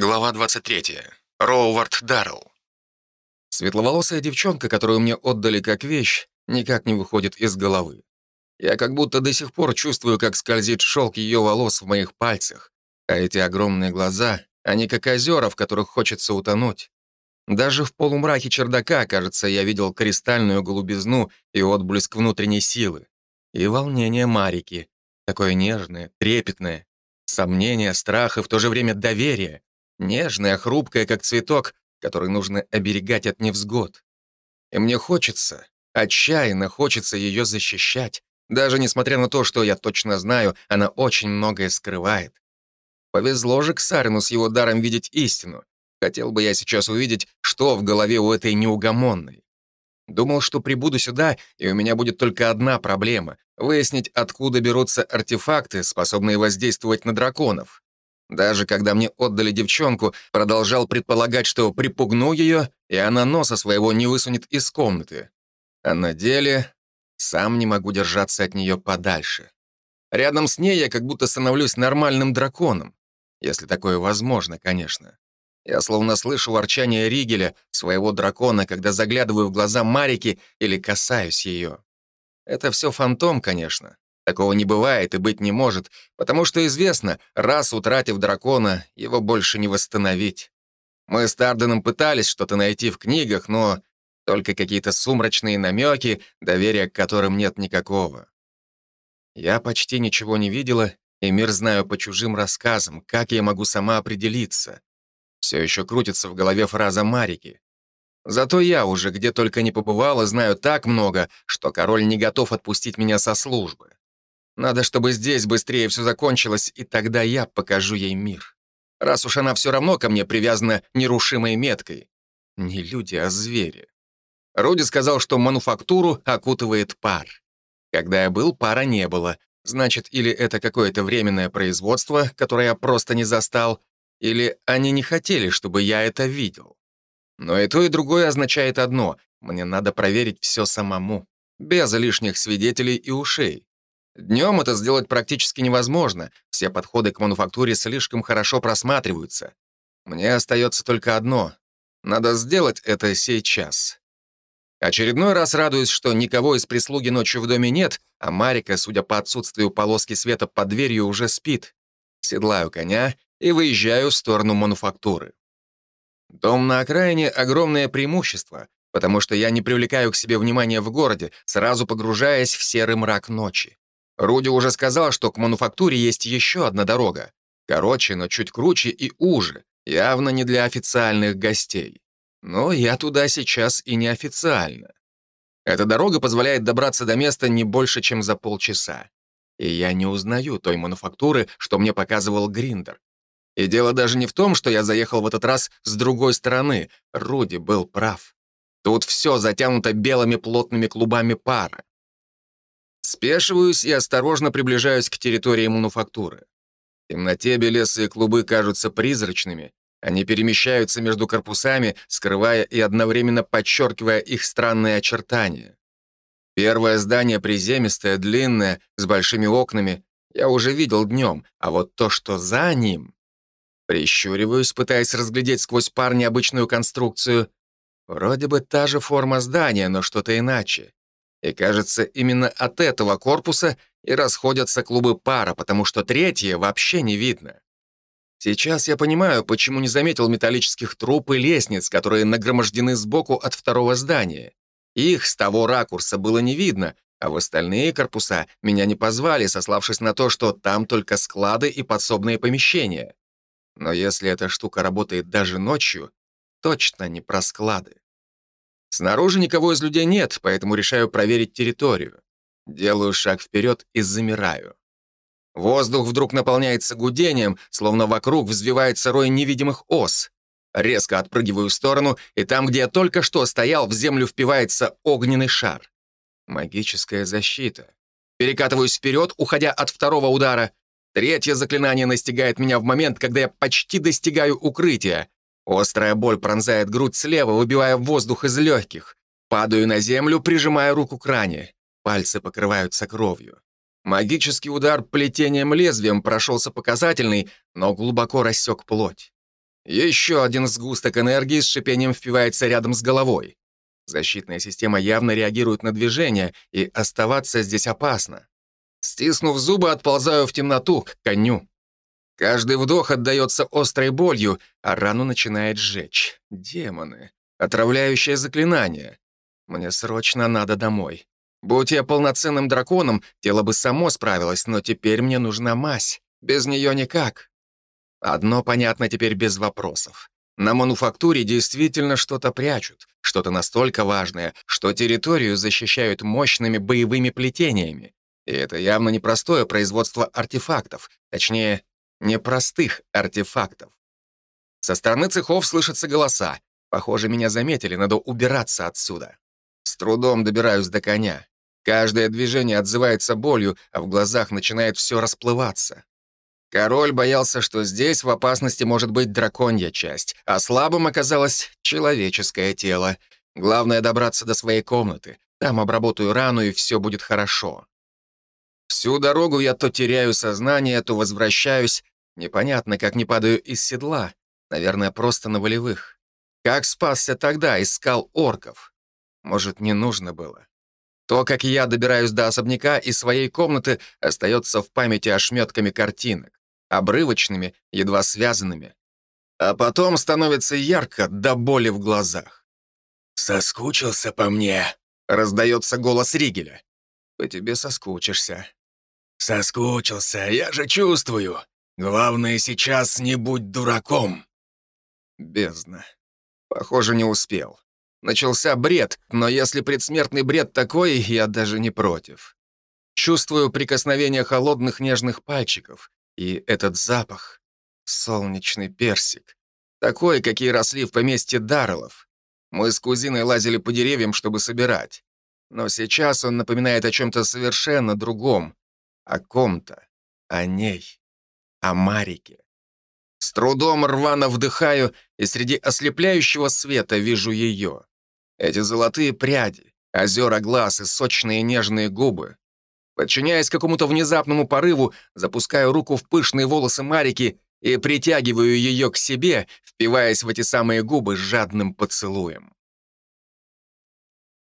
Глава 23. Роувард Даррелл. Светловолосая девчонка, которую мне отдали как вещь, никак не выходит из головы. Я как будто до сих пор чувствую, как скользит шелк ее волос в моих пальцах, а эти огромные глаза, они как озера, в которых хочется утонуть. Даже в полумраке чердака, кажется, я видел кристальную голубизну и отблеск внутренней силы. И волнение Марики, такое нежное, трепетное, сомнение, страх и в то же время доверие, Нежная, хрупкая, как цветок, который нужно оберегать от невзгод. И мне хочется, отчаянно хочется ее защищать, даже несмотря на то, что я точно знаю, она очень многое скрывает. Повезло же Ксарину с его даром видеть истину. Хотел бы я сейчас увидеть, что в голове у этой неугомонной. Думал, что прибуду сюда, и у меня будет только одна проблема — выяснить, откуда берутся артефакты, способные воздействовать на драконов. Даже когда мне отдали девчонку, продолжал предполагать, что припугну ее, и она носа своего не высунет из комнаты. А на деле сам не могу держаться от нее подальше. Рядом с ней я как будто становлюсь нормальным драконом. Если такое возможно, конечно. Я словно слышу ворчание Ригеля, своего дракона, когда заглядываю в глаза Марики или касаюсь ее. Это все фантом, конечно. Такого не бывает и быть не может, потому что известно, раз утратив дракона, его больше не восстановить. Мы с Тарденом пытались что-то найти в книгах, но только какие-то сумрачные намеки, доверия к которым нет никакого. Я почти ничего не видела, и мир знаю по чужим рассказам, как я могу сама определиться. Все еще крутится в голове фраза Марики. Зато я уже где только не побывала, знаю так много, что король не готов отпустить меня со службы. Надо, чтобы здесь быстрее все закончилось, и тогда я покажу ей мир. Раз уж она все равно ко мне привязана нерушимой меткой. Не люди, а звери. Руди сказал, что мануфактуру окутывает пар. Когда я был, пара не было. Значит, или это какое-то временное производство, которое я просто не застал, или они не хотели, чтобы я это видел. Но и то, и другое означает одно — мне надо проверить все самому, без лишних свидетелей и ушей. Днем это сделать практически невозможно, все подходы к мануфактуре слишком хорошо просматриваются. Мне остается только одно — надо сделать это сейчас. Очередной раз радуюсь, что никого из прислуги ночью в доме нет, а Марика, судя по отсутствию полоски света под дверью, уже спит. Седлаю коня и выезжаю в сторону мануфактуры. Дом на окраине — огромное преимущество, потому что я не привлекаю к себе внимания в городе, сразу погружаясь в серый мрак ночи. Руди уже сказал, что к мануфактуре есть еще одна дорога. Короче, но чуть круче и уже, явно не для официальных гостей. Но я туда сейчас и неофициально. Эта дорога позволяет добраться до места не больше, чем за полчаса. И я не узнаю той мануфактуры, что мне показывал Гриндер. И дело даже не в том, что я заехал в этот раз с другой стороны. Руди был прав. Тут все затянуто белыми плотными клубами пара. Спешиваюсь и осторожно приближаюсь к территории мануфактуры. В темноте белесые клубы кажутся призрачными. Они перемещаются между корпусами, скрывая и одновременно подчеркивая их странные очертания. Первое здание приземистое, длинное, с большими окнами, я уже видел днем, а вот то, что за ним... Прищуриваюсь, пытаясь разглядеть сквозь пар необычную конструкцию. Вроде бы та же форма здания, но что-то иначе. И кажется, именно от этого корпуса и расходятся клубы пара, потому что третье вообще не видно. Сейчас я понимаю, почему не заметил металлических труб и лестниц, которые нагромождены сбоку от второго здания. Их с того ракурса было не видно, а в остальные корпуса меня не позвали, сославшись на то, что там только склады и подсобные помещения. Но если эта штука работает даже ночью, точно не про склады. Снаружи никого из людей нет, поэтому решаю проверить территорию. Делаю шаг вперед и замираю. Воздух вдруг наполняется гудением, словно вокруг взвивается рой невидимых ос. Резко отпрыгиваю в сторону, и там, где я только что стоял, в землю впивается огненный шар. Магическая защита. Перекатываюсь вперед, уходя от второго удара. Третье заклинание настигает меня в момент, когда я почти достигаю укрытия. Острая боль пронзает грудь слева, выбивая воздух из легких. Падаю на землю, прижимая руку к ране. Пальцы покрываются кровью. Магический удар плетением лезвием прошелся показательный, но глубоко рассек плоть. Еще один сгусток энергии с шипением впивается рядом с головой. Защитная система явно реагирует на движение, и оставаться здесь опасно. Стиснув зубы, отползаю в темноту, к коню. Каждый вдох отдается острой болью, а рану начинает сжечь. Демоны. Отравляющее заклинание. Мне срочно надо домой. Будь я полноценным драконом, тело бы само справилось, но теперь мне нужна мазь. Без нее никак. Одно понятно теперь без вопросов. На мануфактуре действительно что-то прячут, что-то настолько важное, что территорию защищают мощными боевыми плетениями. И это явно не простое производство артефактов, точнее, непростых артефактов. Со стороны цехов слышатся голоса. Похоже, меня заметили, надо убираться отсюда. С трудом добираюсь до коня. Каждое движение отзывается болью, а в глазах начинает все расплываться. Король боялся, что здесь в опасности может быть драконья часть, а слабым оказалось человеческое тело. Главное — добраться до своей комнаты. Там обработаю рану, и все будет хорошо. Всю дорогу я то теряю сознание, то возвращаюсь. Непонятно, как не падаю из седла. Наверное, просто на волевых. Как спасся тогда, искал орков? Может, не нужно было? То, как я добираюсь до особняка из своей комнаты, остается в памяти ошметками картинок обрывочными, едва связанными. А потом становится ярко до боли в глазах. «Соскучился по мне?» — раздается голос Ригеля. «По тебе соскучишься». «Соскучился, я же чувствую. Главное сейчас не будь дураком». Бездна. Похоже, не успел. Начался бред, но если предсмертный бред такой, я даже не против. Чувствую прикосновение холодных нежных пальчиков, и этот запах — солнечный персик. Такой, какие росли в поместье Дарреллов. Мы с кузиной лазили по деревьям, чтобы собирать. Но сейчас он напоминает о чем-то совершенно другом. О ком-то. О ней. О Марике. С трудом рвано вдыхаю, и среди ослепляющего света вижу ее. Эти золотые пряди, озера глаз и сочные нежные губы. Подчиняясь какому-то внезапному порыву, запускаю руку в пышные волосы Марики и притягиваю ее к себе, впиваясь в эти самые губы с жадным поцелуем.